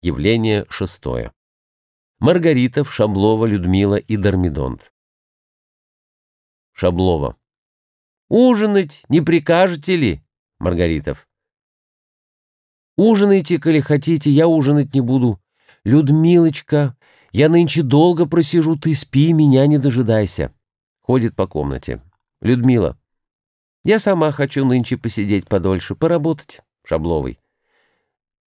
Явление шестое. Маргаритов, Шаблова, Людмила и Дормидонт. Шаблова. «Ужинать не прикажете ли?» Маргаритов. «Ужинайте, коли хотите, я ужинать не буду. Людмилочка, я нынче долго просижу, ты спи, меня не дожидайся». Ходит по комнате. Людмила. «Я сама хочу нынче посидеть подольше, поработать». Шабловой.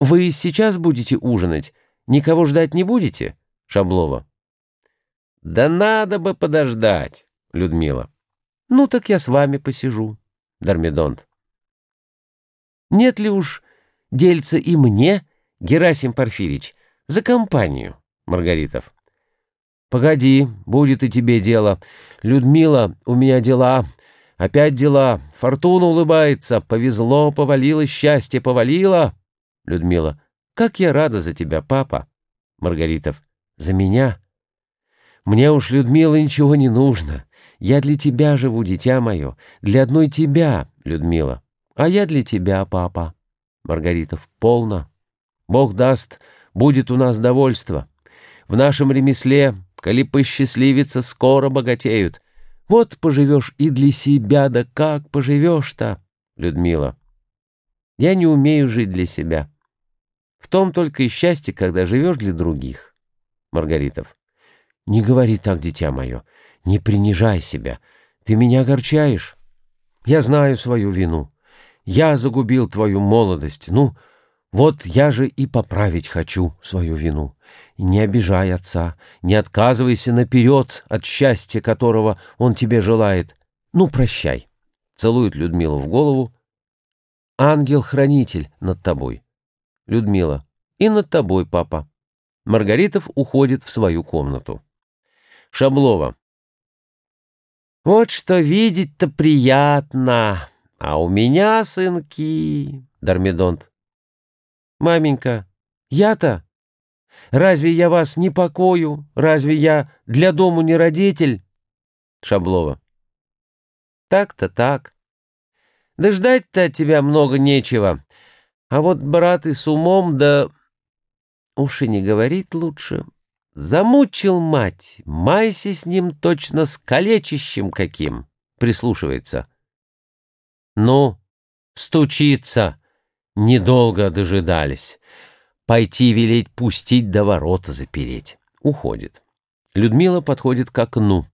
«Вы сейчас будете ужинать? Никого ждать не будете?» Шаблова. «Да надо бы подождать!» Людмила. «Ну так я с вами посижу». Дормидонт. «Нет ли уж дельца и мне, Герасим Порфирич, за компанию?» Маргаритов. «Погоди, будет и тебе дело. Людмила, у меня дела. Опять дела. Фортуна улыбается. Повезло, повалило, счастье повалило». Людмила. «Как я рада за тебя, папа!» Маргаритов. «За меня?» «Мне уж, Людмила, ничего не нужно. Я для тебя живу, дитя мое. Для одной тебя, Людмила. А я для тебя, папа». Маргаритов. «Полно. Бог даст, будет у нас довольство. В нашем ремесле, коли посчастливится, скоро богатеют. Вот поживешь и для себя, да как поживешь-то?» Людмила. «Я не умею жить для себя». В том только и счастье, когда живешь для других. Маргаритов. Не говори так, дитя мое. Не принижай себя. Ты меня огорчаешь. Я знаю свою вину. Я загубил твою молодость. Ну, вот я же и поправить хочу свою вину. Не обижай отца, не отказывайся наперед от счастья, которого он тебе желает. Ну, прощай. Целует Людмилу в голову. Ангел-хранитель над тобой. Людмила. И над тобой, папа. Маргаритов уходит в свою комнату. Шаблова. Вот что видеть-то приятно. А у меня, сынки... Дормидонт. Маменька, я-то? Разве я вас не покою? Разве я для дому не родитель? Шаблова. Так-то так. Да ждать-то от тебя много нечего. А вот брат и с умом, да... Уж и не говорит лучше. Замучил мать, майся с ним точно с калечищем каким. Прислушивается. Ну, стучится. Недолго дожидались. Пойти велеть пустить до ворота запереть. Уходит. Людмила подходит к окну.